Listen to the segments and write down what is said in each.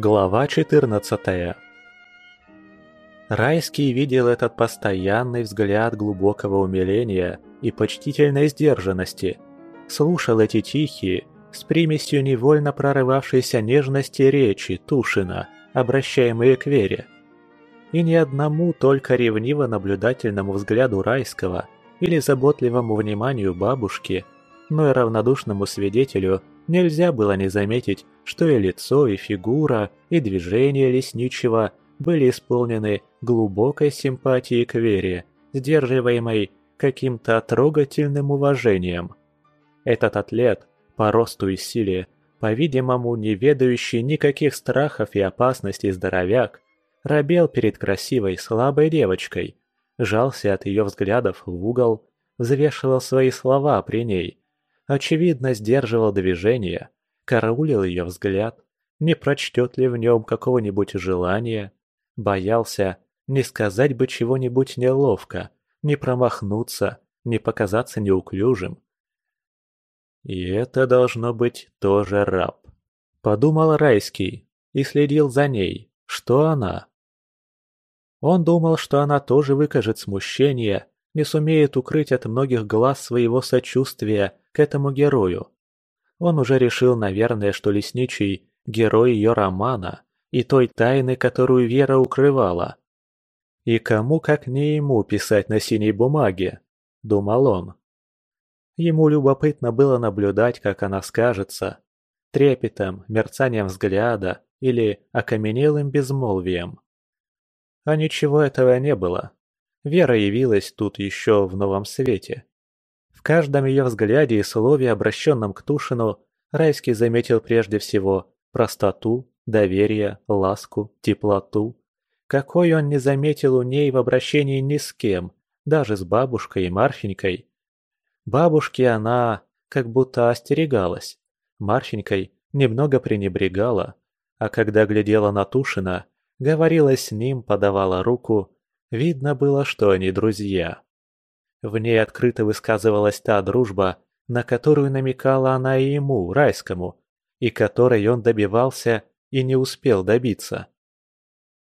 Глава 14 Райский видел этот постоянный взгляд глубокого умиления и почтительной сдержанности, слушал эти тихие, с примесью невольно прорывавшейся нежности речи Тушина, обращаемые к Вере. И ни одному только ревниво-наблюдательному взгляду Райского или заботливому вниманию бабушки, но и равнодушному свидетелю нельзя было не заметить, что и лицо, и фигура, и движения лесничего были исполнены глубокой симпатией к Вере, сдерживаемой каким-то трогательным уважением. Этот атлет, по росту и силе, по-видимому, не ведающий никаких страхов и опасностей здоровяк, робел перед красивой, слабой девочкой, жался от ее взглядов в угол, взвешивал свои слова при ней, очевидно сдерживал движение, караулил ее взгляд, не прочтет ли в нем какого-нибудь желания, боялся не сказать бы чего-нибудь неловко, не промахнуться, не показаться неуклюжим. «И это должно быть тоже раб», — подумал Райский и следил за ней, что она. Он думал, что она тоже выкажет смущение, не сумеет укрыть от многих глаз своего сочувствия к этому герою. Он уже решил, наверное, что Лесничий – герой ее романа и той тайны, которую Вера укрывала. «И кому, как не ему, писать на синей бумаге?» – думал он. Ему любопытно было наблюдать, как она скажется, трепетом, мерцанием взгляда или окаменелым безмолвием. А ничего этого не было. Вера явилась тут еще в новом свете. В каждом ее взгляде и слове, обращенном к Тушину, Райский заметил прежде всего простоту, доверие, ласку, теплоту. Какой он не заметил у ней в обращении ни с кем, даже с бабушкой и Марфенькой. Бабушке она как будто остерегалась, Марфенькой немного пренебрегала, а когда глядела на Тушина, говорила с ним, подавала руку, видно было, что они друзья. В ней открыто высказывалась та дружба, на которую намекала она и ему, райскому, и которой он добивался и не успел добиться.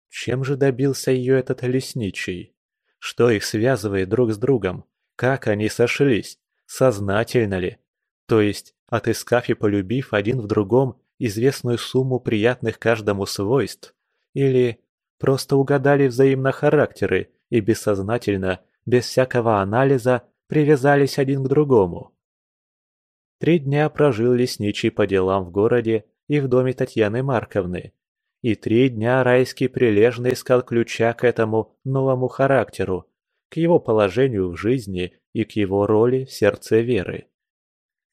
Чем же добился ее этот лесничий? Что их связывает друг с другом? Как они сошлись? Сознательно ли? То есть, отыскав и полюбив один в другом известную сумму приятных каждому свойств? Или просто угадали взаимно характеры и бессознательно – без всякого анализа привязались один к другому. Три дня прожил лесничий по делам в городе и в доме Татьяны Марковны. И три дня Райский прилежно искал ключа к этому новому характеру, к его положению в жизни и к его роли в сердце Веры.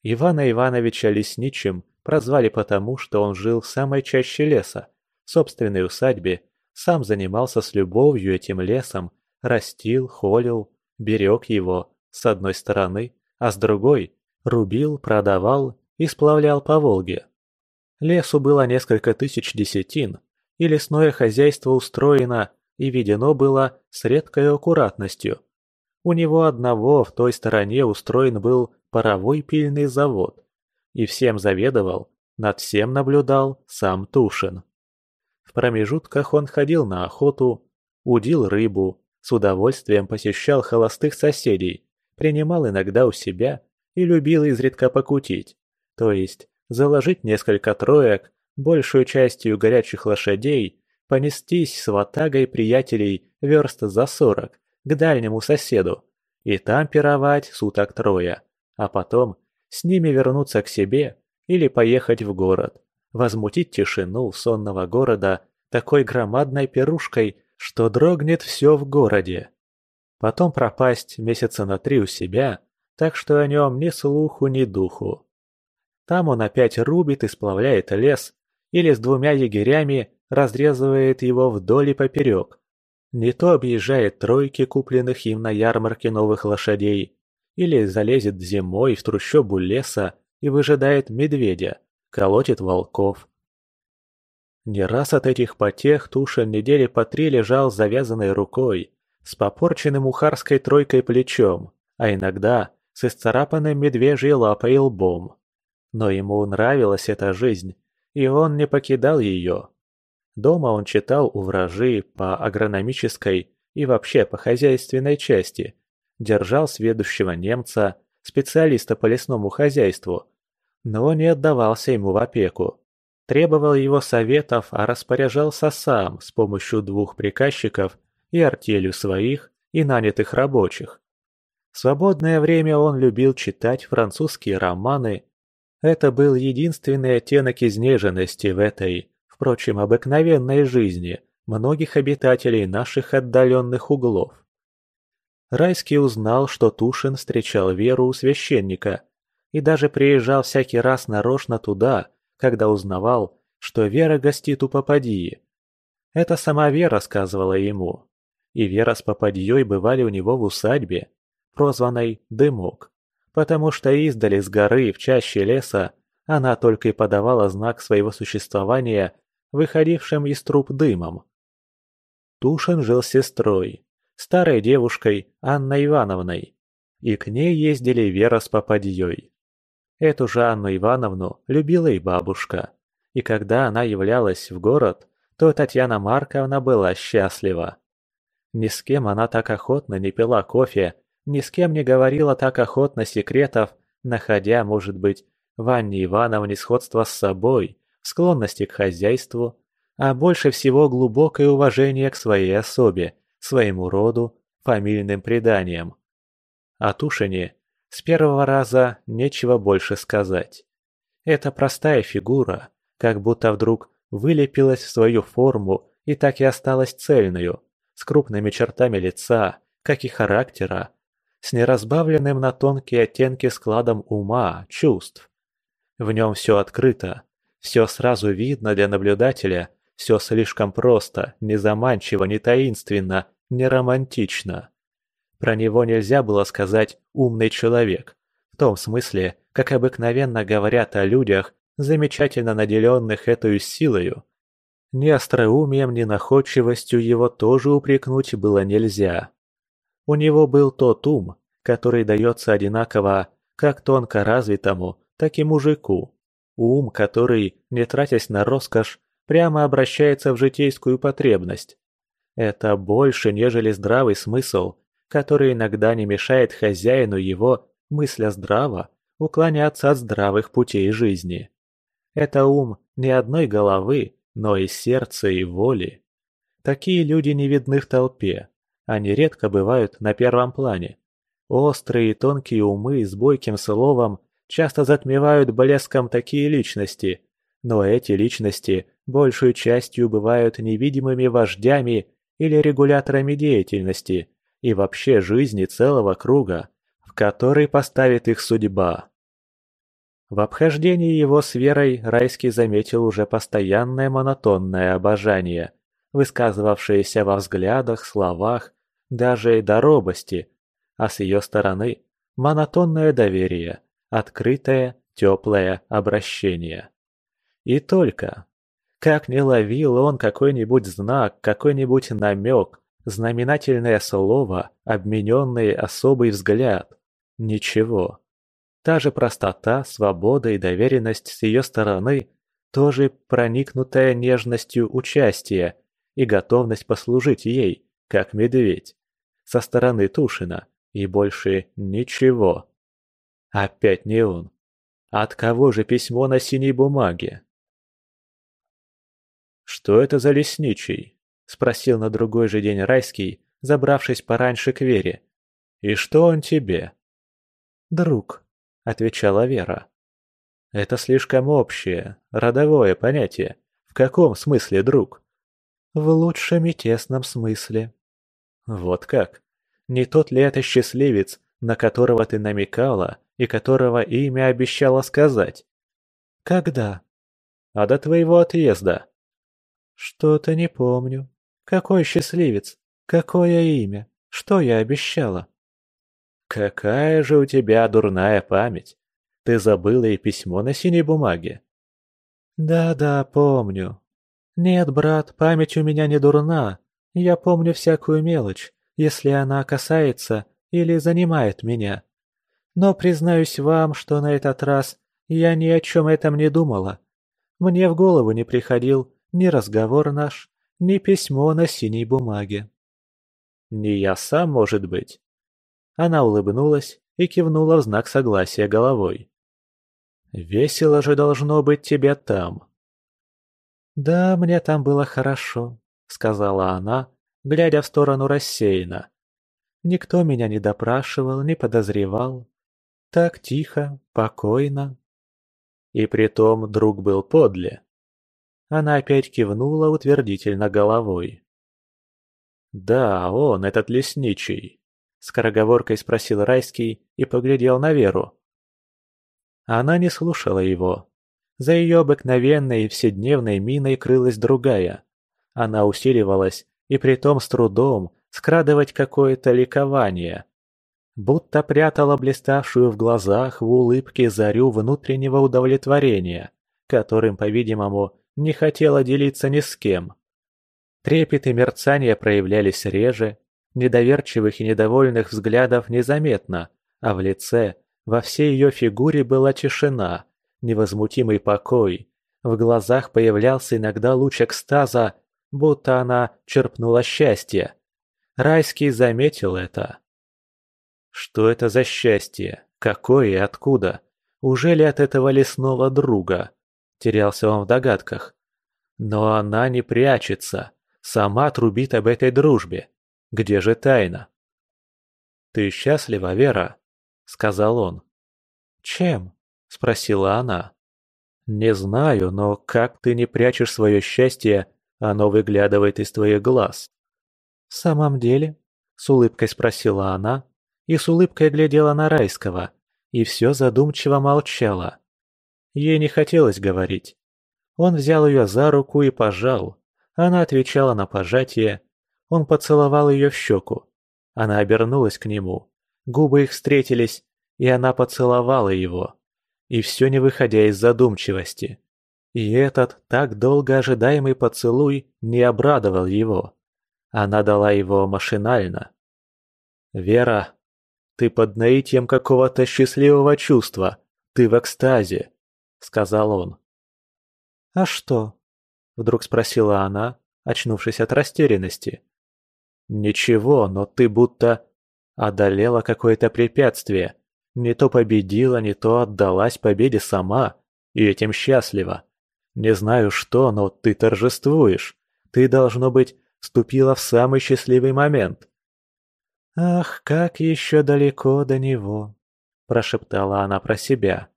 Ивана Ивановича лесничим прозвали потому, что он жил в самой чаще леса, в собственной усадьбе, сам занимался с любовью этим лесом растил, холил, берег его, с одной стороны, а с другой – рубил, продавал и сплавлял по Волге. Лесу было несколько тысяч десятин, и лесное хозяйство устроено и ведено было с редкой аккуратностью. У него одного в той стороне устроен был паровой пильный завод, и всем заведовал, над всем наблюдал сам Тушин. В промежутках он ходил на охоту, удил рыбу, с удовольствием посещал холостых соседей, принимал иногда у себя и любил изредка покутить, то есть заложить несколько троек, большую частью горячих лошадей, понестись с ватагой приятелей верст за сорок к дальнему соседу и там пировать суток трое, а потом с ними вернуться к себе или поехать в город, возмутить тишину сонного города такой громадной пирушкой что дрогнет все в городе. Потом пропасть месяца на три у себя, так что о нем ни слуху, ни духу. Там он опять рубит и сплавляет лес, или с двумя егерями разрезывает его вдоль и поперек. Не то объезжает тройки, купленных им на ярмарке новых лошадей, или залезет зимой в трущобу леса и выжидает медведя, колотит волков, не раз от этих потех Тушин недели по три лежал с завязанной рукой, с попорченным ухарской тройкой плечом, а иногда с исцарапанным медвежьей лапой и лбом. Но ему нравилась эта жизнь, и он не покидал ее. Дома он читал у вражи по агрономической и вообще по хозяйственной части, держал сведущего немца, специалиста по лесному хозяйству, но не отдавался ему в опеку. Требовал его советов, а распоряжался сам с помощью двух приказчиков и артелью своих и нанятых рабочих. В свободное время он любил читать французские романы. Это был единственный оттенок изнеженности в этой, впрочем, обыкновенной жизни многих обитателей наших отдаленных углов. Райский узнал, что Тушин встречал Веру у священника и даже приезжал всякий раз нарочно туда, когда узнавал, что Вера гостит у Попадьи. Это сама Вера сказывала ему. И Вера с Попадьей бывали у него в усадьбе, прозванной «Дымок», потому что издали с горы в чаще леса она только и подавала знак своего существования выходившим из труб дымом. Тушин жил с сестрой, старой девушкой Анной Ивановной, и к ней ездили Вера с попадьей. Эту же Анну Ивановну любила и бабушка, и когда она являлась в город, то Татьяна Марковна была счастлива. Ни с кем она так охотно не пила кофе, ни с кем не говорила так охотно секретов, находя, может быть, в Анне Ивановне сходство с собой, склонности к хозяйству, а больше всего глубокое уважение к своей особе, своему роду, фамильным преданиям. О Тушине с первого раза нечего больше сказать. Эта простая фигура, как будто вдруг вылепилась в свою форму и так и осталась цельную, с крупными чертами лица, как и характера, с неразбавленным на тонкие оттенки складом ума, чувств. В нем все открыто, все сразу видно для наблюдателя – все слишком просто, не заманчиво, не таинственно, не романтично. Про него нельзя было сказать «умный человек», в том смысле, как обыкновенно говорят о людях, замечательно наделенных этой силою. Ни остроумием, ни находчивостью его тоже упрекнуть было нельзя. У него был тот ум, который дается одинаково как тонко развитому, так и мужику. Ум, который, не тратясь на роскошь, прямо обращается в житейскую потребность. Это больше, нежели здравый смысл, который иногда не мешает хозяину его, мысля здраво, уклоняться от здравых путей жизни. Это ум не одной головы, но и сердца и воли. Такие люди не видны в толпе, они редко бывают на первом плане. Острые и тонкие умы с бойким словом часто затмевают блеском такие личности, но эти личности большую частью бывают невидимыми вождями или регуляторами деятельности и вообще жизни целого круга, в который поставит их судьба. В обхождении его с Верой Райский заметил уже постоянное монотонное обожание, высказывавшееся во взглядах, словах, даже и до робости, а с ее стороны монотонное доверие, открытое, теплое обращение. И только. Как не ловил он какой-нибудь знак, какой-нибудь намек, знаменательное слово, обмененный особый взгляд. Ничего. Та же простота, свобода и доверенность с ее стороны, тоже проникнутая нежностью участия и готовность послужить ей, как медведь, со стороны Тушина, и больше ничего. Опять не он. От кого же письмо на синей бумаге? «Что это за лесничий?» – спросил на другой же день Райский, забравшись пораньше к Вере. «И что он тебе?» «Друг», – отвечала Вера. «Это слишком общее, родовое понятие. В каком смысле друг?» «В лучшем и тесном смысле». «Вот как? Не тот ли это счастливец, на которого ты намекала и которого имя обещала сказать?» «Когда?» «А до твоего отъезда?» «Что-то не помню. Какой счастливец? Какое имя? Что я обещала?» «Какая же у тебя дурная память! Ты забыла и письмо на синей бумаге?» «Да-да, помню. Нет, брат, память у меня не дурна. Я помню всякую мелочь, если она касается или занимает меня. Но признаюсь вам, что на этот раз я ни о чем этом не думала. Мне в голову не приходил ни разговор наш, ни письмо на синей бумаге. Не я сам, может быть. Она улыбнулась и кивнула в знак согласия головой. Весело же должно быть тебе там. Да, мне там было хорошо, сказала она, глядя в сторону рассеянно. Никто меня не допрашивал, не подозревал. Так тихо, покойно. И притом друг был подле. Она опять кивнула утвердительно головой. «Да, он, этот лесничий», — скороговоркой спросил Райский и поглядел на Веру. Она не слушала его. За ее обыкновенной вседневной миной крылась другая. Она усиливалась, и притом с трудом, скрадывать какое-то ликование. Будто прятала блиставшую в глазах в улыбке зарю внутреннего удовлетворения, которым, по-видимому, не хотела делиться ни с кем. Трепет и мерцание проявлялись реже, недоверчивых и недовольных взглядов незаметно, а в лице, во всей ее фигуре была тишина, невозмутимый покой. В глазах появлялся иногда луч экстаза, будто она черпнула счастье. Райский заметил это. Что это за счастье? Какое и откуда? Уже ли от этого лесного друга? Терялся он в догадках. Но она не прячется. Сама трубит об этой дружбе. Где же тайна? «Ты счастлива, Вера?» — сказал он. «Чем?» — спросила она. «Не знаю, но как ты не прячешь свое счастье, оно выглядывает из твоих глаз». «В самом деле?» — с улыбкой спросила она, и с улыбкой глядела на Райского, и все задумчиво молчала. Ей не хотелось говорить. Он взял ее за руку и пожал. Она отвечала на пожатие. Он поцеловал ее в щеку. Она обернулась к нему. Губы их встретились, и она поцеловала его. И все не выходя из задумчивости. И этот так долго ожидаемый поцелуй не обрадовал его. Она дала его машинально. «Вера, ты под наитием какого-то счастливого чувства. Ты в экстазе», — сказал он. «А что?» — вдруг спросила она, очнувшись от растерянности. «Ничего, но ты будто одолела какое-то препятствие. Не то победила, не то отдалась победе сама, и этим счастлива. Не знаю что, но ты торжествуешь. Ты, должно быть, вступила в самый счастливый момент». «Ах, как еще далеко до него!» – прошептала она про себя.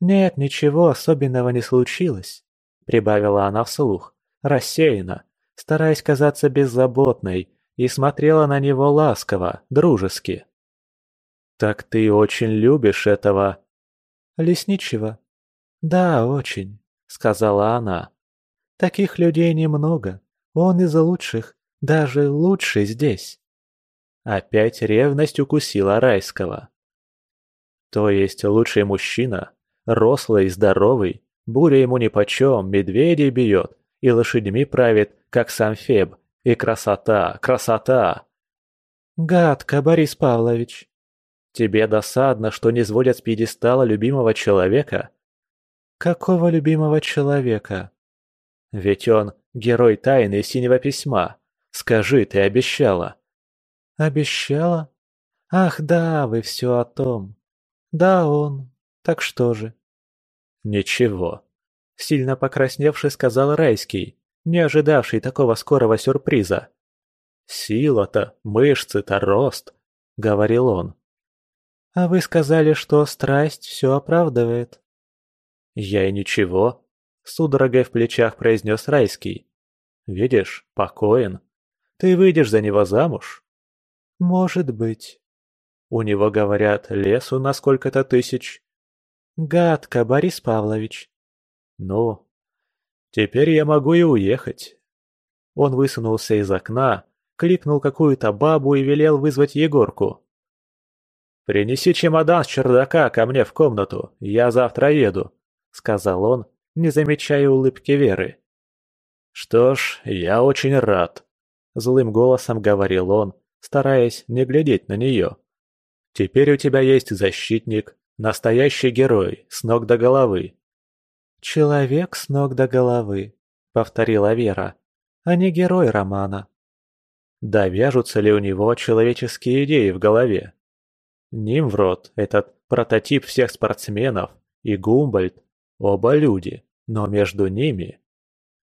«Нет, ничего особенного не случилось прибавила она вслух, рассеянно, стараясь казаться беззаботной, и смотрела на него ласково, дружески. «Так ты очень любишь этого...» «Лесничего?» «Да, очень», — сказала она. «Таких людей немного. Он из лучших, даже лучший здесь». Опять ревность укусила Райского. «То есть лучший мужчина, рослый здоровый, Буря ему нипочем, медведей бьет и лошадьми правит, как сам Феб. И красота, красота!» «Гадко, Борис Павлович!» «Тебе досадно, что не сводят с пьедестала любимого человека?» «Какого любимого человека?» «Ведь он герой тайны синего письма. Скажи, ты обещала». «Обещала? Ах да, вы все о том. Да, он. Так что же?» «Ничего», — сильно покрасневший сказал Райский, не ожидавший такого скорого сюрприза. «Сила-то, мышцы-то, рост», — говорил он. «А вы сказали, что страсть все оправдывает». «Я и ничего», — судорогой в плечах произнес Райский. «Видишь, покоен. Ты выйдешь за него замуж?» «Может быть». У него, говорят, лесу на сколько-то тысяч. Гадко, Борис Павлович. Ну, теперь я могу и уехать. Он высунулся из окна, кликнул какую-то бабу и велел вызвать Егорку. «Принеси чемодан с чердака ко мне в комнату, я завтра еду», — сказал он, не замечая улыбки Веры. «Что ж, я очень рад», — злым голосом говорил он, стараясь не глядеть на нее. «Теперь у тебя есть защитник, Настоящий герой, с ног до головы. Человек с ног до головы, повторила Вера, — «а не герой романа». Да вяжутся ли у него человеческие идеи в голове? Нимврод, этот прототип всех спортсменов, и Гумбольд – оба люди, но между ними…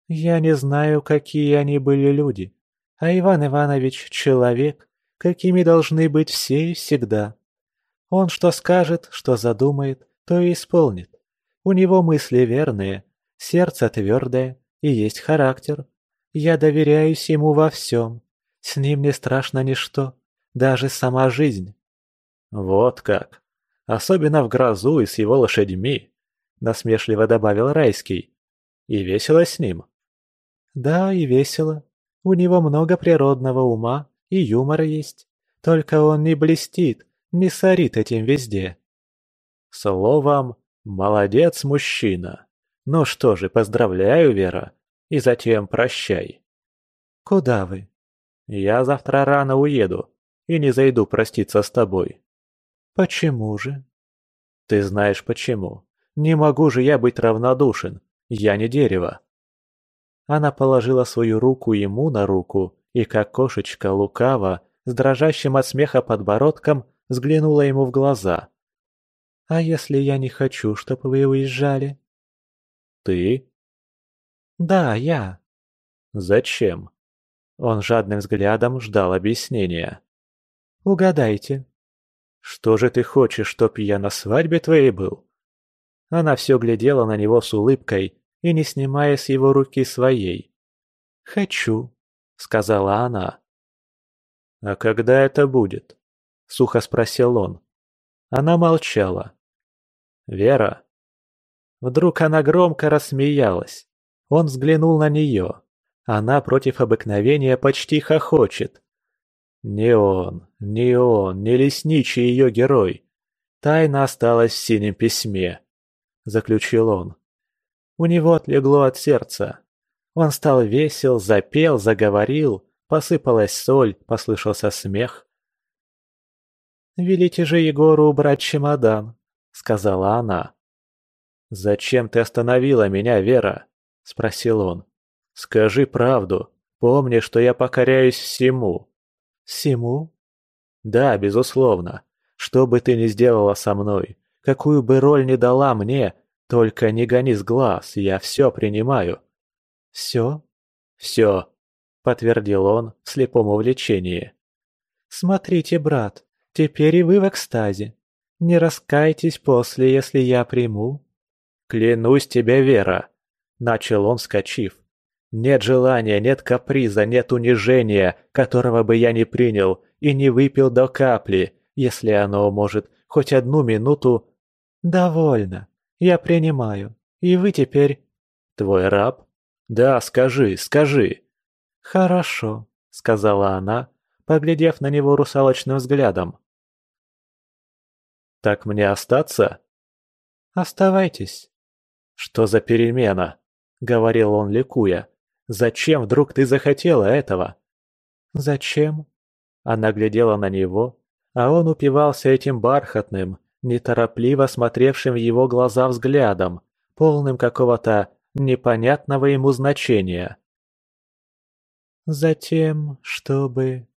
Я не знаю, какие они были люди, а Иван Иванович – человек, какими должны быть все и всегда. Он что скажет, что задумает, то и исполнит. У него мысли верные, сердце твердое и есть характер. Я доверяюсь ему во всем. С ним не страшно ничто, даже сама жизнь. Вот как. Особенно в грозу и с его лошадьми, насмешливо добавил Райский. И весело с ним. Да, и весело. У него много природного ума и юмора есть. Только он не блестит, не сорит этим везде. Словом, молодец мужчина. Ну что же, поздравляю, Вера, и затем прощай. Куда вы? Я завтра рано уеду и не зайду проститься с тобой. Почему же? Ты знаешь почему. Не могу же я быть равнодушен. Я не дерево. Она положила свою руку ему на руку и, как кошечка лукаво, с дрожащим от смеха подбородком, взглянула ему в глаза. «А если я не хочу, чтобы вы уезжали?» «Ты?» «Да, я». «Зачем?» Он жадным взглядом ждал объяснения. «Угадайте». «Что же ты хочешь, чтоб я на свадьбе твоей был?» Она все глядела на него с улыбкой и не снимая с его руки своей. «Хочу», — сказала она. «А когда это будет?» — сухо спросил он. Она молчала. «Вера?» Вдруг она громко рассмеялась. Он взглянул на нее. Она против обыкновения почти хохочет. Не он, не он, не лесничий ее герой. Тайна осталась в синем письме, заключил он. У него отлегло от сердца. Он стал весел, запел, заговорил, посыпалась соль, послышался смех. «Велите же Егору убрать чемодан», — сказала она. «Зачем ты остановила меня, Вера?» — спросил он. Скажи правду. Помни, что я покоряюсь всему». «Всему?» «Да, безусловно. Что бы ты ни сделала со мной, какую бы роль ни дала мне, только не гони с глаз, я все принимаю». «Все?» «Все», — подтвердил он в слепом увлечении. «Смотрите, брат, теперь и вы в экстазе. Не раскайтесь после, если я приму». «Клянусь тебе, Вера», — начал он, вскочив. Нет желания, нет каприза, нет унижения, которого бы я не принял и не выпил до капли, если оно может хоть одну минуту... Довольно. Я принимаю. И вы теперь... Твой раб? Да, скажи, скажи. Хорошо, сказала она, поглядев на него русалочным взглядом. Так мне остаться? Оставайтесь. Что за перемена? Говорил он, ликуя. Зачем вдруг ты захотела этого?» «Зачем?» Она глядела на него, а он упивался этим бархатным, неторопливо смотревшим в его глаза взглядом, полным какого-то непонятного ему значения. «Затем, чтобы...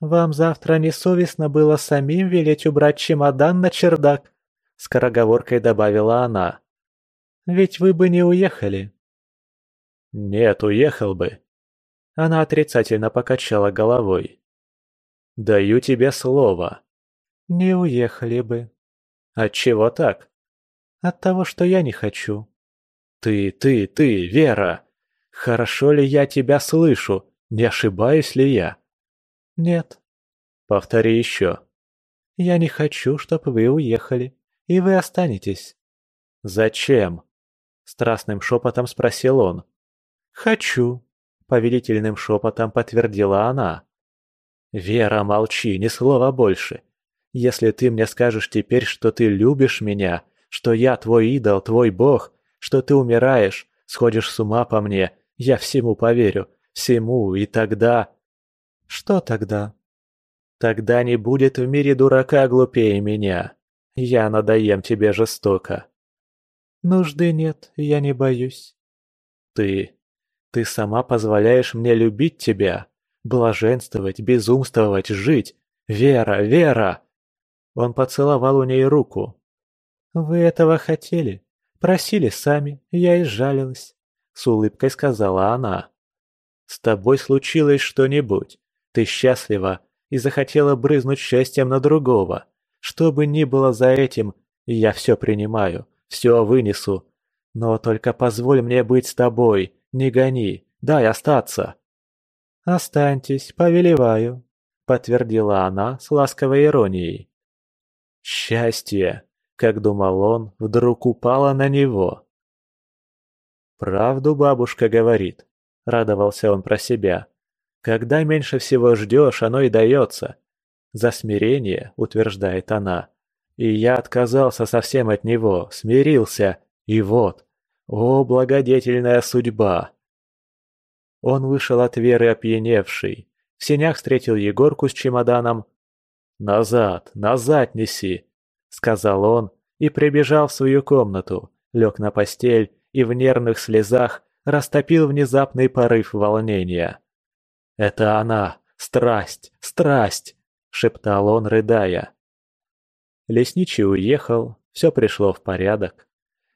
Вам завтра несовестно было самим велеть убрать чемодан на чердак», — скороговоркой добавила она. «Ведь вы бы не уехали». «Нет, уехал бы». Она отрицательно покачала головой. «Даю тебе слово». «Не уехали бы». «Отчего так?» «От того, что я не хочу». «Ты, ты, ты, Вера! Хорошо ли я тебя слышу? Не ошибаюсь ли я?» «Нет». «Повтори еще». «Я не хочу, чтобы вы уехали, и вы останетесь». «Зачем?» Страстным шепотом спросил он. «Хочу», — повелительным шепотом подтвердила она. «Вера, молчи, ни слова больше. Если ты мне скажешь теперь, что ты любишь меня, что я твой идол, твой бог, что ты умираешь, сходишь с ума по мне, я всему поверю, всему, и тогда...» «Что тогда?» «Тогда не будет в мире дурака глупее меня. Я надоем тебе жестоко». «Нужды нет, я не боюсь». «Ты Ты сама позволяешь мне любить тебя, блаженствовать, безумствовать, жить. Вера, Вера!» Он поцеловал у ней руку. «Вы этого хотели? Просили сами, я и жалилась», — с улыбкой сказала она. «С тобой случилось что-нибудь. Ты счастлива и захотела брызнуть счастьем на другого. Что бы ни было за этим, я все принимаю, все вынесу. Но только позволь мне быть с тобой, не гони, дай остаться». «Останьтесь, повелеваю», — подтвердила она с ласковой иронией. «Счастье!» — как думал он, вдруг упало на него. «Правду бабушка говорит», — радовался он про себя. «Когда меньше всего ждешь, оно и дается. За смирение, утверждает она. И я отказался совсем от него, смирился, и вот, о, благодетельная судьба!» Он вышел от Веры опьяневший. В сенях встретил Егорку с чемоданом. «Назад, назад неси!» — сказал он и прибежал в свою комнату, лег на постель и в нервных слезах растопил внезапный порыв волнения. «Это она! Страсть! Страсть!» — шептал он, рыдая. Лесничий уехал, все пришло в порядок.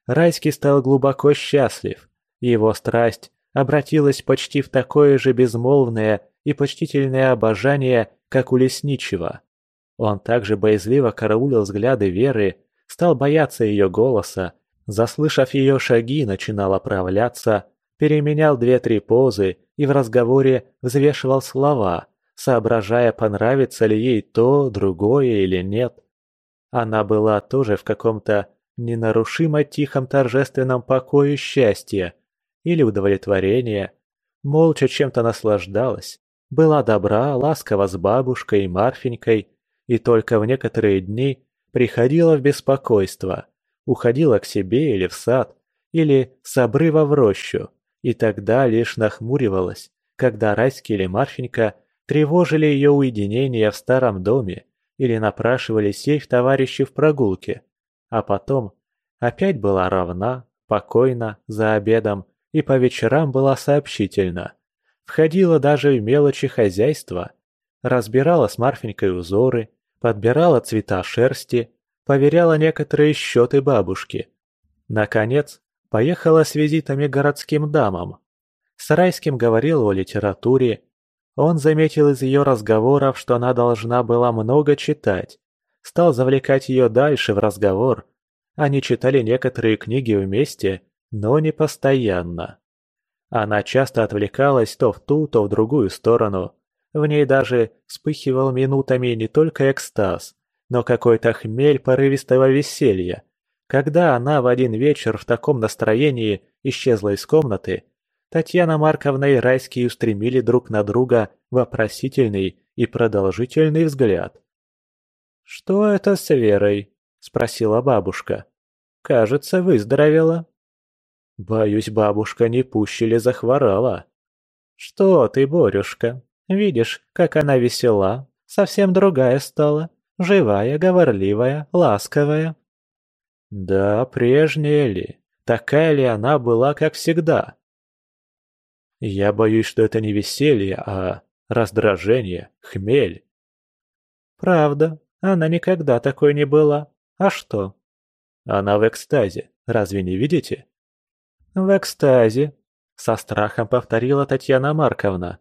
Райский стал глубоко счастлив. Его страсть обратилась почти в такое же безмолвное и почтительное обожание, как у лесничего. Он также боязливо караулил взгляды Веры, стал бояться ее голоса, заслышав ее шаги, начинал оправляться, переменял две-три позы и в разговоре взвешивал слова, соображая, понравится ли ей то, другое или нет. Она была тоже в каком-то ненарушимо тихом торжественном покое счастья или удовлетворения, молча чем-то наслаждалась, была добра, ласкова с бабушкой и Марфенькой, и только в некоторые дни приходила в беспокойство, уходила к себе или в сад, или с обрыва в рощу, и тогда лишь нахмуривалась, когда Райский или Марфенька тревожили ее уединение в старом доме или напрашивались ей в товарищи в прогулке, а потом опять была равна, покойна, за обедом и по вечерам была сообщительна. Входила даже в мелочи хозяйства, разбирала с Марфенькой узоры, подбирала цвета шерсти, поверяла некоторые счеты бабушки. Наконец, поехала с визитами городским дамам. С Райским говорил о литературе. Он заметил из ее разговоров, что она должна была много читать. Стал завлекать ее дальше в разговор. Они читали некоторые книги вместе, но не постоянно. Она часто отвлекалась то в ту, то в другую сторону. В ней даже вспыхивал минутами не только экстаз, но какой-то хмель порывистого веселья. Когда она в один вечер в таком настроении исчезла из комнаты, Татьяна Марковна и Райский устремили друг на друга вопросительный и продолжительный взгляд. «Что это с Верой?» – спросила бабушка. «Кажется, выздоровела». «Боюсь, бабушка не пуще ли захворала?» «Что ты, Борюшка, видишь, как она весела, совсем другая стала, живая, говорливая, ласковая». «Да, прежняя ли? Такая ли она была, как всегда?» «Я боюсь, что это не веселье, а раздражение, хмель». «Правда, она никогда такой не была. А что?» «Она в экстазе, разве не видите?» «В экстазе», — со страхом повторила Татьяна Марковна.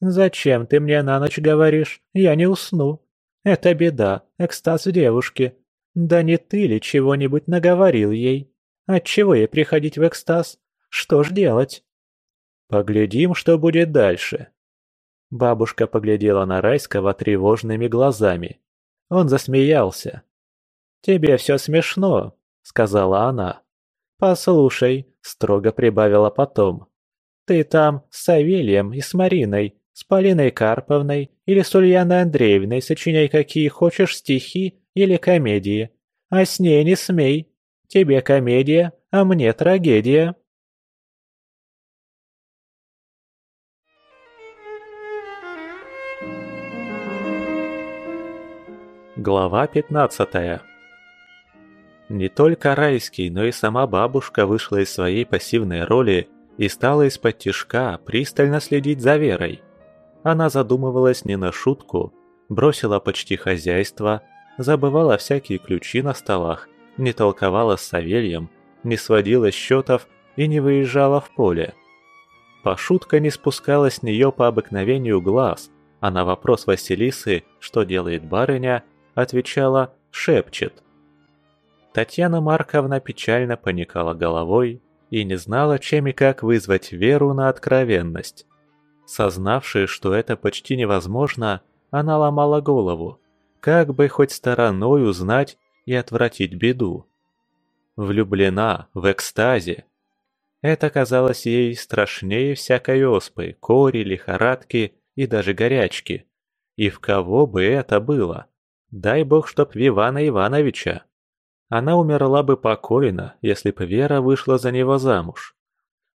«Зачем ты мне на ночь говоришь? Я не усну. Это беда, экстаз в девушке. Да не ты ли чего-нибудь наговорил ей? Отчего ей приходить в экстаз? Что ж делать?» «Поглядим, что будет дальше». Бабушка поглядела на Райского тревожными глазами. Он засмеялся. «Тебе все смешно», — сказала она. «Послушай, — строго прибавила потом. «Ты там с Савельем и с Мариной, с Полиной Карповной или с Ульяной Андреевной сочиняй какие хочешь стихи или комедии. А с ней не смей. Тебе комедия, а мне трагедия». Глава пятнадцатая не только Райский, но и сама бабушка вышла из своей пассивной роли и стала из-под тишка пристально следить за Верой. Она задумывалась не на шутку, бросила почти хозяйство, забывала всякие ключи на столах, не толковала с Савельем, не сводила счетов и не выезжала в поле. Пошутка не спускала с нее по обыкновению глаз, а на вопрос Василисы, что делает барыня, отвечала «шепчет». Татьяна Марковна печально поникала головой и не знала, чем и как вызвать Веру на откровенность. Сознавшись, что это почти невозможно, она ломала голову, как бы хоть стороной узнать и отвратить беду. Влюблена, в экстазе. Это казалось ей страшнее всякой оспы, кори, лихорадки и даже горячки. И в кого бы это было? Дай бог, чтоб в Ивана Ивановича. Она умерла бы покойно, если бы Вера вышла за него замуж.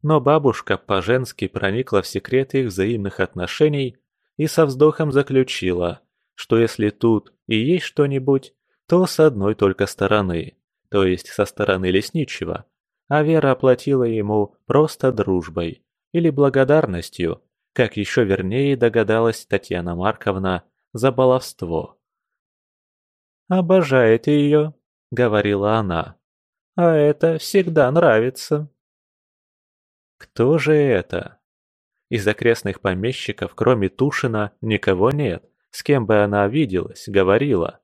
Но бабушка по-женски проникла в секреты их взаимных отношений и со вздохом заключила, что если тут и есть что-нибудь, то с одной только стороны, то есть со стороны лесничего, а Вера оплатила ему просто дружбой или благодарностью, как еще вернее догадалась Татьяна Марковна, за баловство. «Обожает ее», — говорила она. «А это всегда нравится». Кто же это? Из окрестных помещиков, кроме Тушина, никого нет, с кем бы она виделась, говорила.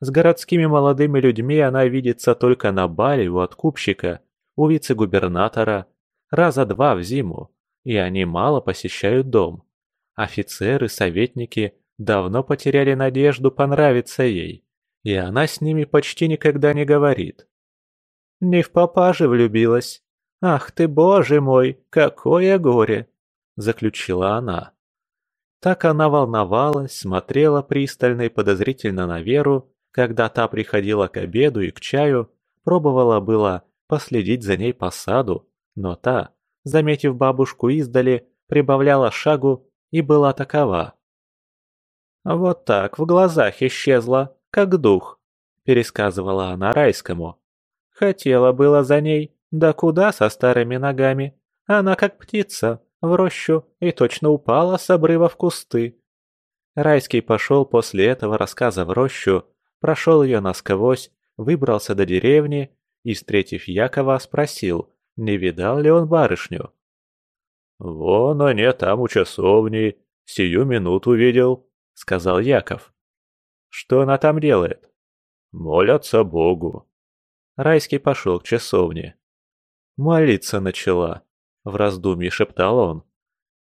С городскими молодыми людьми она видится только на бале у откупщика, у вице-губернатора, раза два в зиму, и они мало посещают дом. Офицеры, советники давно потеряли надежду понравиться ей и она с ними почти никогда не говорит. «Не в папаже влюбилась. Ах ты, боже мой, какое горе!» – заключила она. Так она волновалась, смотрела пристально и подозрительно на Веру, когда та приходила к обеду и к чаю, пробовала было последить за ней по саду, но та, заметив бабушку издали, прибавляла шагу и была такова. Вот так в глазах исчезла, как дух», — пересказывала она райскому. «Хотела было за ней, да куда со старыми ногами? Она как птица, в рощу, и точно упала с обрыва в кусты». Райский пошел после этого рассказа в рощу, прошел ее насквозь, выбрался до деревни и, встретив Якова, спросил, не видал ли он барышню. «Вон они там у часовни, сию минуту видел», — сказал Яков. Что она там делает? Молятся Богу. Райский пошел к часовне. Молиться начала, в раздумье шептал он.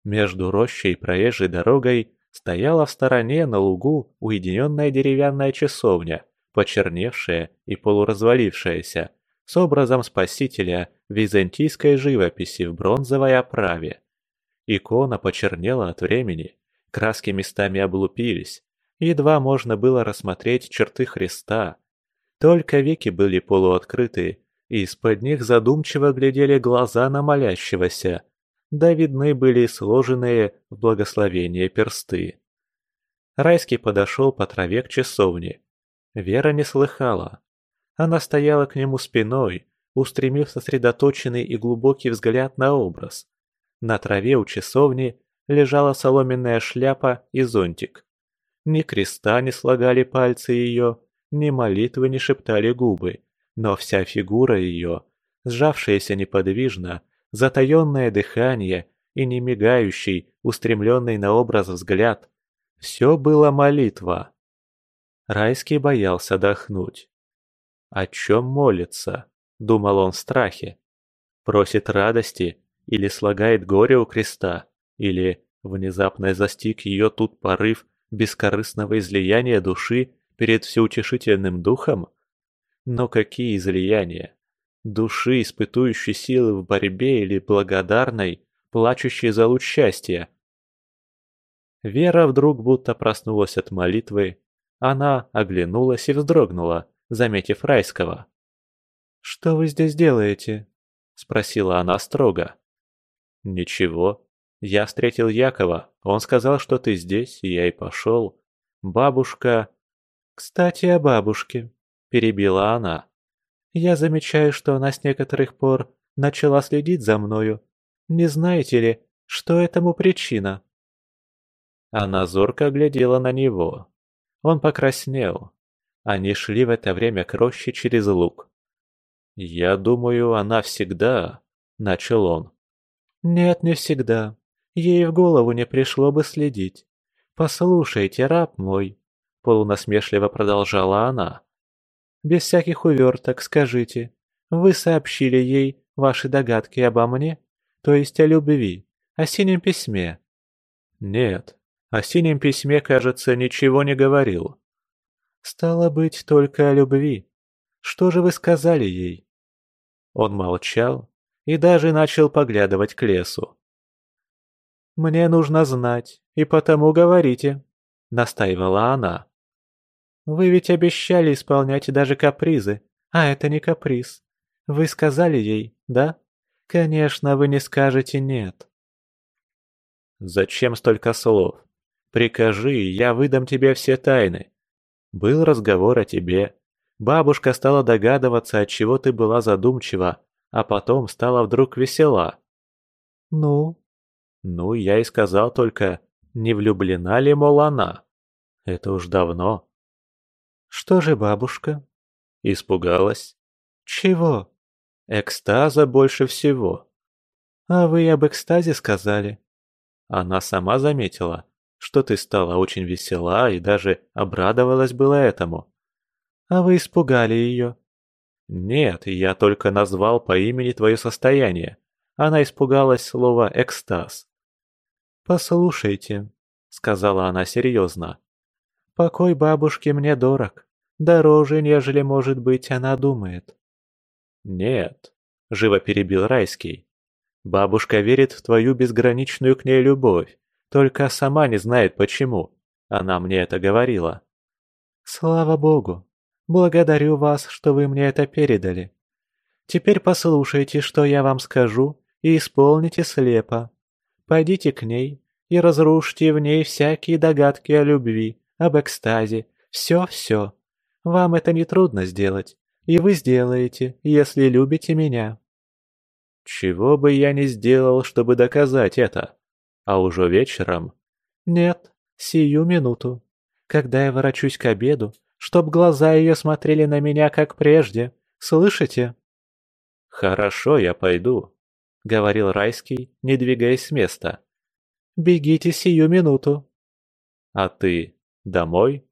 Между рощей и проезжей дорогой стояла в стороне на лугу уединенная деревянная часовня, почерневшая и полуразвалившаяся, с образом спасителя византийской живописи в бронзовой оправе. Икона почернела от времени, краски местами облупились, Едва можно было рассмотреть черты Христа. Только веки были полуоткрыты, из-под них задумчиво глядели глаза на молящегося, да видны были сложенные в благословение персты. Райский подошел по траве к часовне. Вера не слыхала. Она стояла к нему спиной, устремив сосредоточенный и глубокий взгляд на образ. На траве у часовни лежала соломенная шляпа и зонтик. Ни креста не слагали пальцы ее, ни молитвы не шептали губы, но вся фигура ее, сжавшаяся неподвижно, затаенное дыхание и не мигающий, устремленный на образ взгляд, все было молитва. Райский боялся дохнуть. О чем молится? Думал он в страхе. Просит радости или слагает горе у креста, или внезапно застиг ее тут порыв бескорыстного излияния души перед всеутешительным духом? Но какие излияния? Души, испытующей силы в борьбе или благодарной, плачущей за луч счастья? Вера вдруг будто проснулась от молитвы. Она оглянулась и вздрогнула, заметив райского. «Что вы здесь делаете?» — спросила она строго. «Ничего», я встретил Якова, он сказал, что ты здесь, и я и пошел. Бабушка... Кстати, о бабушке, перебила она. Я замечаю, что она с некоторых пор начала следить за мною. Не знаете ли, что этому причина?» Она зорко глядела на него. Он покраснел. Они шли в это время к роще через луг. «Я думаю, она всегда...» — начал он. «Нет, не всегда. Ей в голову не пришло бы следить. Послушайте, раб мой», — полунасмешливо продолжала она. «Без всяких уверток скажите, вы сообщили ей ваши догадки обо мне, то есть о любви, о синем письме?» «Нет, о синем письме, кажется, ничего не говорил». «Стало быть, только о любви. Что же вы сказали ей?» Он молчал и даже начал поглядывать к лесу. «Мне нужно знать, и потому говорите», — настаивала она. «Вы ведь обещали исполнять даже капризы, а это не каприз. Вы сказали ей, да? Конечно, вы не скажете «нет». «Зачем столько слов? Прикажи, я выдам тебе все тайны. Был разговор о тебе. Бабушка стала догадываться, от чего ты была задумчива, а потом стала вдруг весела. Ну? Ну, я и сказал только, не влюблена ли, мол, она? Это уж давно. Что же бабушка? Испугалась. Чего? Экстаза больше всего. А вы об экстазе сказали? Она сама заметила, что ты стала очень весела и даже обрадовалась было этому. А вы испугали ее. Нет, я только назвал по имени твое состояние. Она испугалась слова «экстаз». «Послушайте», — сказала она серьезно, — «покой бабушки мне дорог, дороже, нежели, может быть, она думает». «Нет», — живо перебил Райский, — «бабушка верит в твою безграничную к ней любовь. Только сама не знает почему. Она мне это говорила. Слава богу. Благодарю вас, что вы мне это передали. Теперь послушайте, что я вам скажу, и исполните слепо. Пойдите к ней и разрушьте в ней всякие догадки о любви, об экстазе, все-все. Вам это нетрудно сделать, и вы сделаете, если любите меня. Чего бы я ни сделал, чтобы доказать это? А уже вечером? Нет, сию минуту. Когда я ворочусь к обеду, чтоб глаза ее смотрели на меня, как прежде. Слышите? Хорошо, я пойду, — говорил Райский, не двигаясь с места. «Бегите сию минуту». «А ты домой?»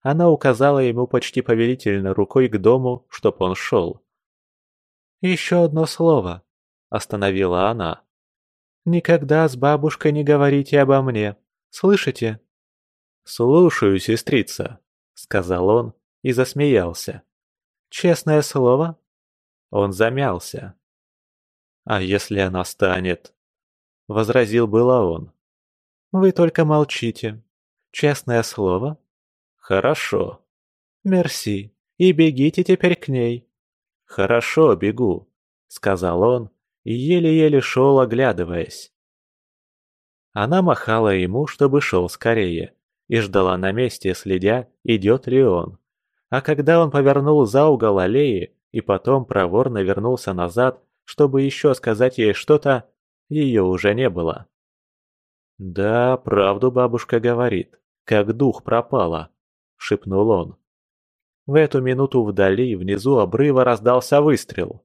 Она указала ему почти повелительно рукой к дому, чтоб он шел. «Еще одно слово», — остановила она. Никогда с бабушкой не говорите обо мне. Слышите?» «Слушаю, сестрица», — сказал он и засмеялся. «Честное слово?» Он замялся. «А если она станет?» — возразил было он. «Вы только молчите. Честное слово?» «Хорошо». «Мерси. И бегите теперь к ней». «Хорошо, бегу», — сказал он и еле-еле шел, оглядываясь. Она махала ему, чтобы шел скорее, и ждала на месте, следя, идет ли он. А когда он повернул за угол аллеи и потом проворно вернулся назад, чтобы еще сказать ей что-то, ее уже не было. «Да, правду бабушка говорит, как дух пропала», — шепнул он. В эту минуту вдали, внизу обрыва раздался выстрел.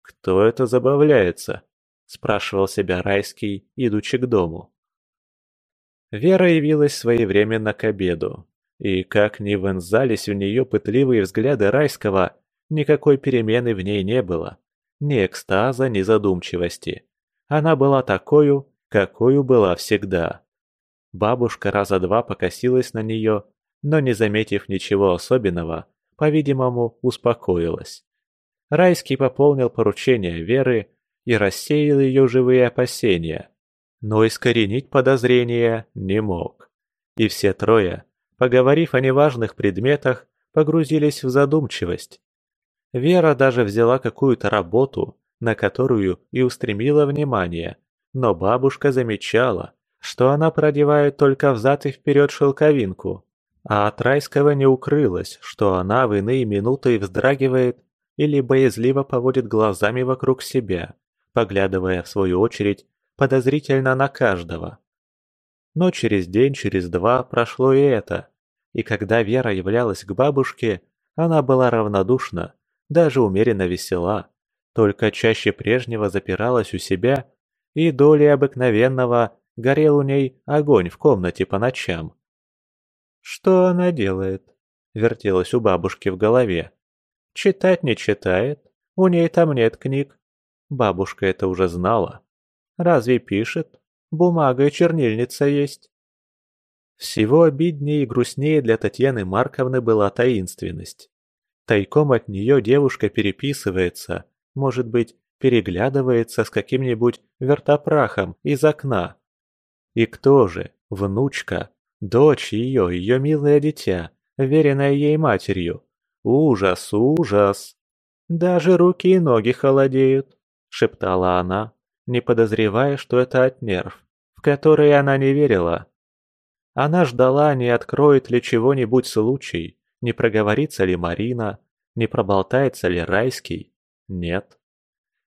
«Кто это забавляется?» – спрашивал себя Райский, идучи к дому. Вера явилась своевременно к обеду, и как ни вонзались в нее пытливые взгляды Райского, никакой перемены в ней не было. Ни экстаза, ни задумчивости. Она была такой, какую была всегда. Бабушка раза два покосилась на нее, но, не заметив ничего особенного, по-видимому, успокоилась. Райский пополнил поручение Веры и рассеял ее живые опасения, но искоренить подозрения не мог. И все трое, поговорив о неважных предметах, погрузились в задумчивость. Вера даже взяла какую-то работу, на которую и устремила внимание, но бабушка замечала, что она продевает только взад и вперед шелковинку, а от Райского не укрылось, что она в иные минуты вздрагивает или боязливо поводит глазами вокруг себя, поглядывая, в свою очередь, подозрительно на каждого. Но через день, через два прошло и это, и когда Вера являлась к бабушке, она была равнодушна, даже умеренно весела, только чаще прежнего запиралась у себя, и долей обыкновенного горел у ней огонь в комнате по ночам. «Что она делает?» — вертелась у бабушки в голове. «Читать не читает, у ней там нет книг». Бабушка это уже знала. «Разве пишет? Бумага и чернильница есть». Всего обиднее и грустнее для Татьяны Марковны была таинственность. Тайком от нее девушка переписывается, может быть, переглядывается с каким-нибудь вертопрахом из окна. И кто же, внучка, дочь ее, ее милое дитя, веренное ей матерью? Ужас, ужас! Даже руки и ноги холодеют, шептала она, не подозревая, что это от нерв, в которые она не верила. Она ждала, не откроет ли чего-нибудь случай, не проговорится ли Марина, не проболтается ли Райский. Нет.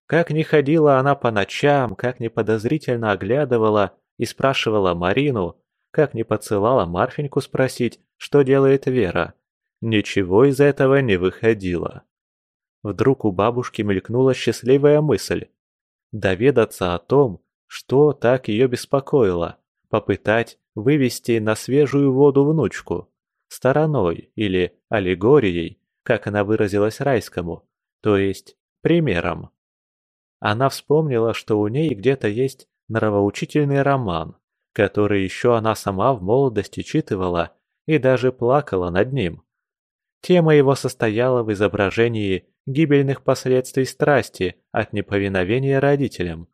Как ни ходила она по ночам, как ни подозрительно оглядывала и спрашивала Марину, как ни поцелала Марфеньку спросить, что делает Вера. Ничего из этого не выходило. Вдруг у бабушки мелькнула счастливая мысль. Доведаться о том, что так ее беспокоило, попытать вывести на свежую воду внучку. Стороной или аллегорией, как она выразилась райскому, то есть примером. Она вспомнила, что у ней где-то есть нравоучительный роман, который еще она сама в молодости читывала и даже плакала над ним. Тема его состояла в изображении гибельных последствий страсти от неповиновения родителям.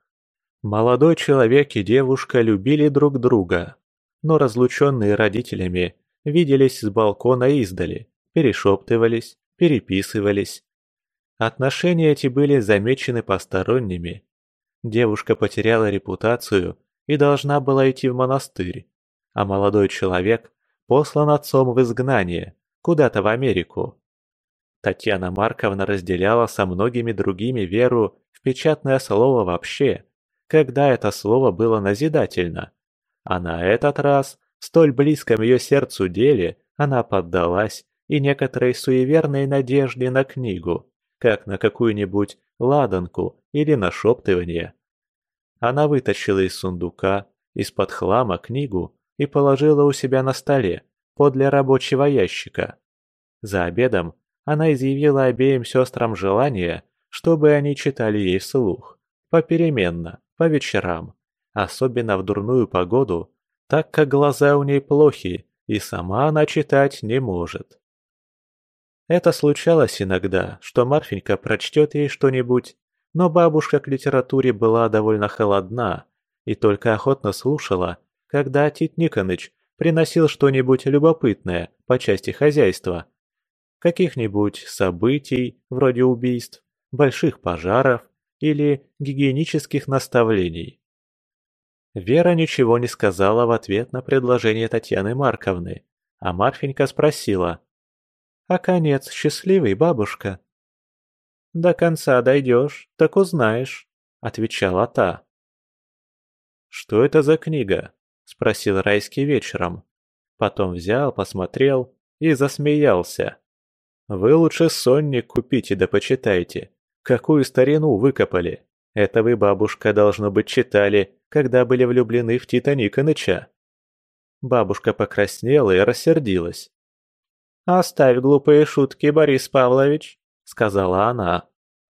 Молодой человек и девушка любили друг друга, но разлученные родителями виделись с балкона издали, перешептывались, переписывались. Отношения эти были замечены посторонними. Девушка потеряла репутацию и должна была идти в монастырь, а молодой человек послан отцом в изгнание, куда-то в Америку. Татьяна Марковна разделяла со многими другими веру в печатное слово вообще, когда это слово было назидательно, а на этот раз, в столь близком ее сердцу деле, она поддалась и некоторой суеверной надежде на книгу, как на какую-нибудь ладанку или нашептывание. Она вытащила из сундука, из-под хлама книгу и положила у себя на столе, подле рабочего ящика. За обедом она изъявила обеим сестрам желание, чтобы они читали ей вслух, попеременно, по вечерам, особенно в дурную погоду, так как глаза у ней плохи, и сама она читать не может. Это случалось иногда, что Марфенька прочтет ей что-нибудь, но бабушка к литературе была довольно холодна и только охотно слушала, когда Тит Никоныч приносил что-нибудь любопытное по части хозяйства. Каких-нибудь событий, вроде убийств, больших пожаров или гигиенических наставлений. Вера ничего не сказала в ответ на предложение Татьяны Марковны, а Марфенька спросила. «А конец счастливый, бабушка?» «До конца дойдешь, так узнаешь», — отвечала та. «Что это за книга?» — спросил Райский вечером. Потом взял, посмотрел и засмеялся. «Вы лучше сонник купите да почитайте. Какую старину выкопали. Это вы, бабушка, должно быть, читали, когда были влюблены в Тита Никоныча. Бабушка покраснела и рассердилась. «Оставь глупые шутки, Борис Павлович», — сказала она.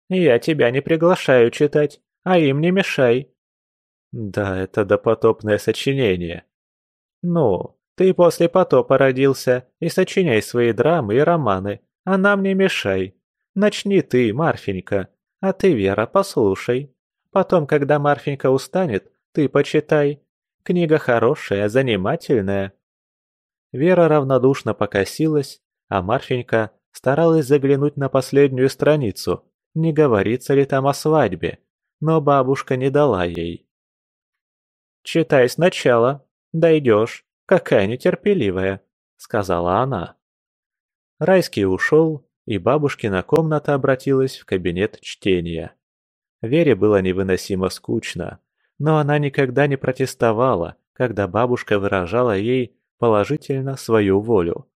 «Я тебя не приглашаю читать, а им не мешай». «Да, это допотопное сочинение». «Ну, ты после потопа родился и сочиняй свои драмы и романы, а нам не мешай. Начни ты, Марфенька, а ты, Вера, послушай. Потом, когда Марфенька устанет, ты почитай. Книга хорошая, занимательная». Вера равнодушно покосилась, а Марфенька старалась заглянуть на последнюю страницу, не говорится ли там о свадьбе, но бабушка не дала ей. «Читай сначала, дойдешь, какая нетерпеливая», — сказала она. Райский ушел, и бабушкина комната обратилась в кабинет чтения. Вере было невыносимо скучно, но она никогда не протестовала, когда бабушка выражала ей положительно свою волю.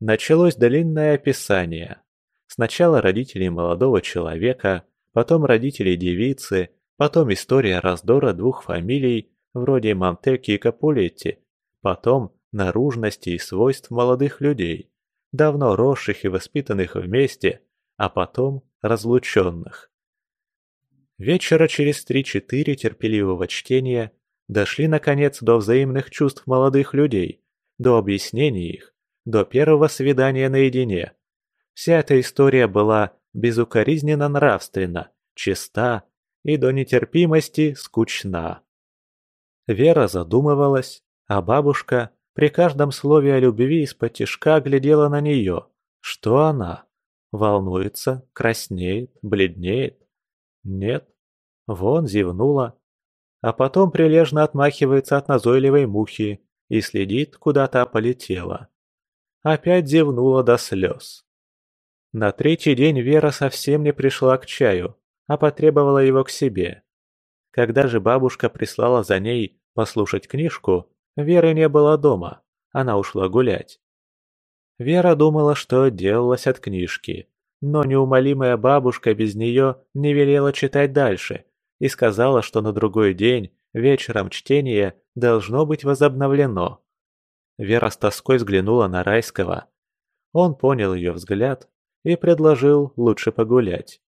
Началось длинное описание. Сначала родители молодого человека, потом родители девицы, потом история раздора двух фамилий, вроде Монтеки и Капулетти, потом наружности и свойств молодых людей, давно росших и воспитанных вместе, а потом разлученных. Вечера через три-четыре терпеливого чтения дошли наконец до взаимных чувств молодых людей, до объяснений их, до первого свидания наедине. Вся эта история была безукоризненно нравственна, чиста и до нетерпимости скучна. Вера задумывалась, а бабушка при каждом слове о любви из-под тишка глядела на нее. Что она? Волнуется, краснеет, бледнеет? Нет. Вон зевнула. А потом прилежно отмахивается от назойливой мухи и следит, куда та полетела. Опять зевнула до слез. На третий день Вера совсем не пришла к чаю, а потребовала его к себе. Когда же бабушка прислала за ней послушать книжку, Веры не было дома, она ушла гулять. Вера думала, что отделалась от книжки, но неумолимая бабушка без нее не велела читать дальше и сказала, что на другой день вечером чтение должно быть возобновлено. Вера с тоской взглянула на Райского. Он понял ее взгляд и предложил лучше погулять.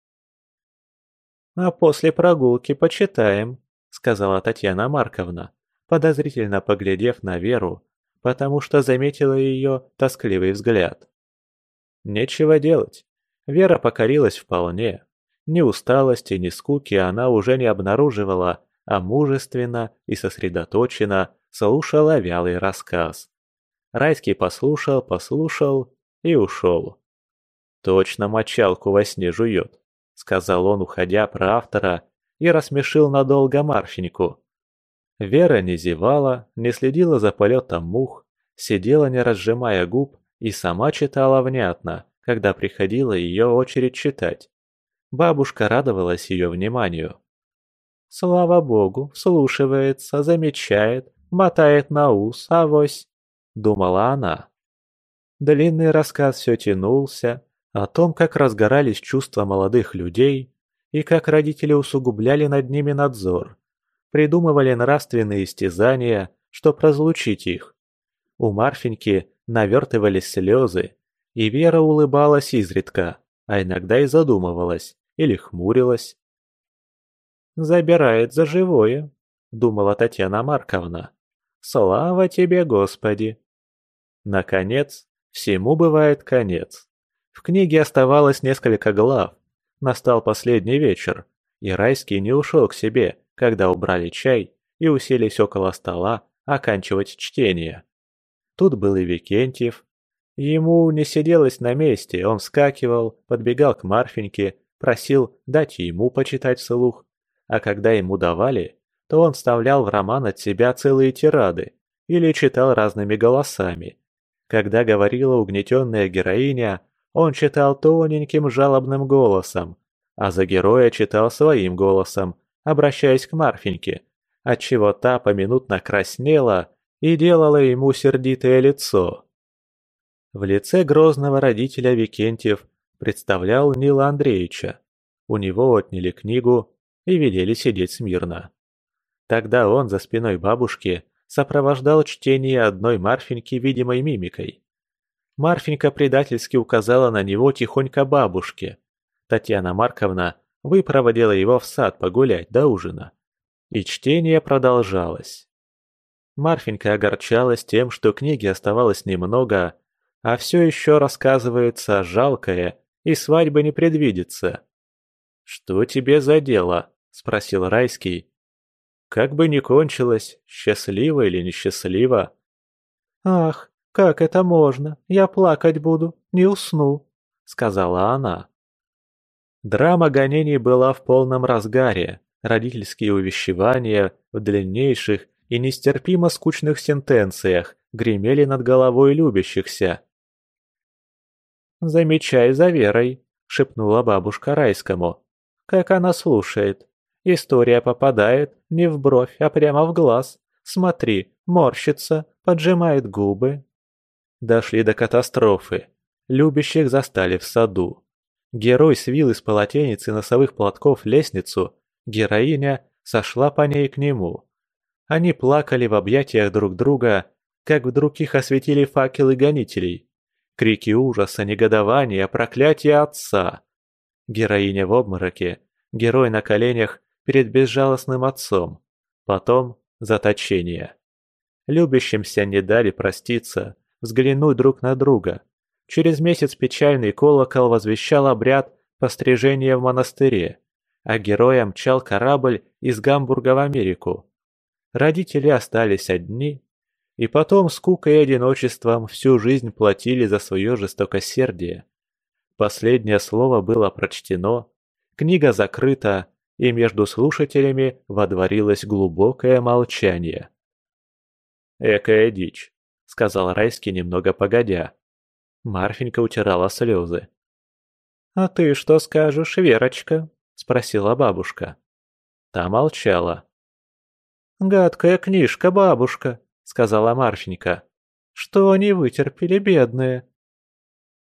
«А после прогулки почитаем», — сказала Татьяна Марковна, подозрительно поглядев на Веру, потому что заметила ее тоскливый взгляд. Нечего делать. Вера покорилась вполне. Ни усталости, ни скуки она уже не обнаруживала, а мужественно и сосредоточенно слушала вялый рассказ. Райский послушал, послушал и ушел. «Точно мочалку во сне жует», — сказал он, уходя про автора, и рассмешил надолго Марфеньку. Вера не зевала, не следила за полетом мух, сидела не разжимая губ и сама читала внятно, когда приходила ее очередь читать. Бабушка радовалась ее вниманию. «Слава богу, вслушивается, замечает, мотает на ус, авось», — думала она. Длинный рассказ все тянулся, о том, как разгорались чувства молодых людей и как родители усугубляли над ними надзор, придумывали нравственные истязания, чтоб разлучить их. У Марфеньки навертывались слезы, и Вера улыбалась изредка, а иногда и задумывалась или хмурилась. «Забирает за живое», — думала Татьяна Марковна. «Слава тебе, Господи!» Наконец, всему бывает конец. В книге оставалось несколько глав. Настал последний вечер, и Райский не ушел к себе, когда убрали чай и уселись около стола оканчивать чтение. Тут был и Викентьев. Ему не сиделось на месте, он вскакивал, подбегал к Марфеньке, просил дать ему почитать вслух. А когда ему давали, то он вставлял в роман от себя целые тирады или читал разными голосами. Когда говорила угнетенная героиня, он читал тоненьким жалобным голосом, а за героя читал своим голосом, обращаясь к Марфеньке, отчего та поминутно краснела и делала ему сердитое лицо. В лице грозного родителя Викентьев представлял Нила Андреевича. У него отняли книгу и велели сидеть смирно. Тогда он за спиной бабушки сопровождал чтение одной Марфеньки видимой мимикой. Марфенька предательски указала на него тихонько бабушке. Татьяна Марковна выпроводила его в сад погулять до ужина. И чтение продолжалось. Марфенька огорчалась тем, что книги оставалось немного, а все еще рассказывается жалкое, и свадьбы не предвидится. «Что тебе за дело?» – спросил Райский. «Как бы ни кончилось, счастливо или несчастливо». «Ах, как это можно? Я плакать буду, не усну», – сказала она. Драма гонений была в полном разгаре, родительские увещевания в длиннейших и нестерпимо скучных сентенциях гремели над головой любящихся. «Замечай за Верой», — шепнула бабушка Райскому. как она слушает. История попадает не в бровь, а прямо в глаз. Смотри, морщится, поджимает губы. Дошли до катастрофы. Любящих застали в саду. Герой свил из полотенец и носовых платков лестницу, героиня сошла по ней к нему. Они плакали в объятиях друг друга, как вдруг их осветили факелы гонителей. Крики ужаса, негодования, проклятия отца. Героиня в обмороке, герой на коленях перед безжалостным отцом. Потом заточение. Любящимся не дали проститься, взглянуть друг на друга. Через месяц печальный колокол возвещал обряд пострижения в монастыре, а героя мчал корабль из Гамбурга в Америку. Родители остались одни, и потом скукой и одиночеством всю жизнь платили за свое жестокосердие. Последнее слово было прочтено, книга закрыта, и между слушателями водворилось глубокое молчание. «Экая дичь», — сказал Райский немного погодя. Марфенька утирала слезы. «А ты что скажешь, Верочка?» — спросила бабушка. Та молчала. «Гадкая книжка, бабушка», — сказала Марфенька. «Что они вытерпели, бедные?»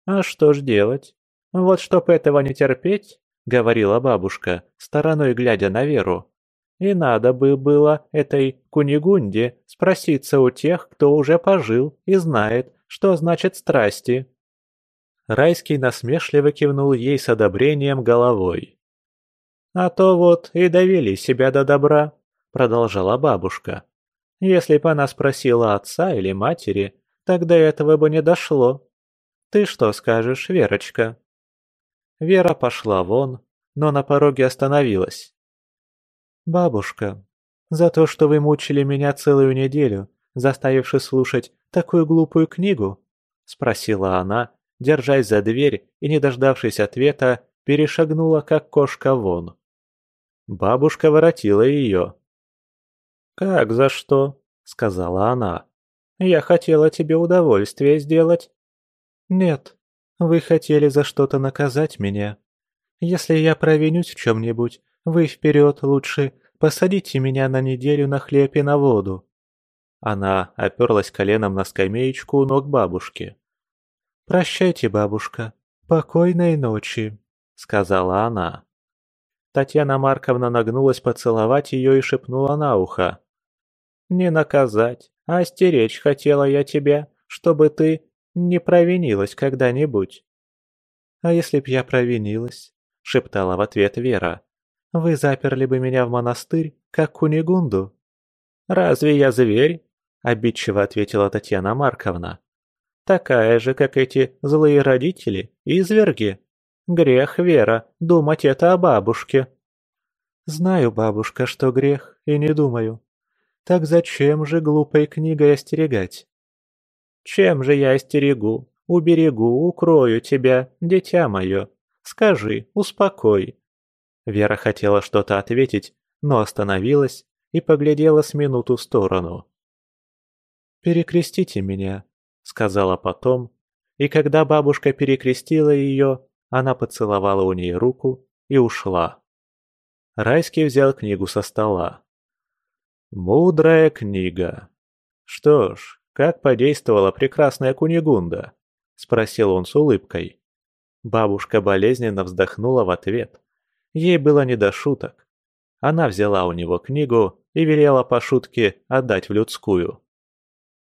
«А что ж делать? Вот чтоб этого не терпеть, — говорила бабушка, стороной глядя на Веру. «И надо бы было этой Кунигунде спроситься у тех, кто уже пожил и знает, что значит страсти». Райский насмешливо кивнул ей с одобрением головой. «А то вот и довели себя до добра», — продолжала бабушка. «Если бы она спросила отца или матери, тогда этого бы не дошло. Ты что скажешь, Верочка?» Вера пошла вон, но на пороге остановилась. «Бабушка, за то, что вы мучили меня целую неделю, заставивши слушать такую глупую книгу?» — спросила она, держась за дверь и, не дождавшись ответа, перешагнула, как кошка, вон. Бабушка воротила ее. «Как за что?» — сказала она. «Я хотела тебе удовольствие сделать». «Нет, вы хотели за что-то наказать меня. Если я провинюсь в чем-нибудь, вы вперед лучше посадите меня на неделю на хлеб и на воду». Она оперлась коленом на скамеечку у ног бабушки. «Прощайте, бабушка. Покойной ночи», — сказала она. Татьяна Марковна нагнулась поцеловать ее и шепнула на ухо. «Не наказать, а остеречь хотела я тебя, чтобы ты не провинилась когда-нибудь?» «А если б я провинилась?» — шептала в ответ Вера. «Вы заперли бы меня в монастырь, как Кунигунду?» «Разве я зверь?» — обидчиво ответила Татьяна Марковна. «Такая же, как эти злые родители, изверги. Грех, Вера, думать это о бабушке». «Знаю, бабушка, что грех, и не думаю. Так зачем же глупой книгой остерегать?» Чем же я остерегу, уберегу, укрою тебя, дитя мое? Скажи, успокой». Вера хотела что-то ответить, но остановилась и поглядела с минуту в сторону. «Перекрестите меня», — сказала потом, и когда бабушка перекрестила ее, она поцеловала у ней руку и ушла. Райский взял книгу со стола. «Мудрая книга. Что ж, «Как подействовала прекрасная Кунигунда?» – спросил он с улыбкой. Бабушка болезненно вздохнула в ответ. Ей было не до шуток. Она взяла у него книгу и велела по шутке отдать в людскую.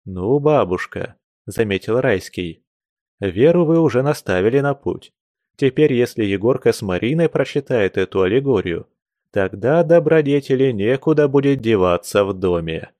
«Ну, бабушка», — заметил Райский, — «веру вы уже наставили на путь. Теперь, если Егорка с Мариной прочитает эту аллегорию, тогда добродетели некуда будет деваться в доме».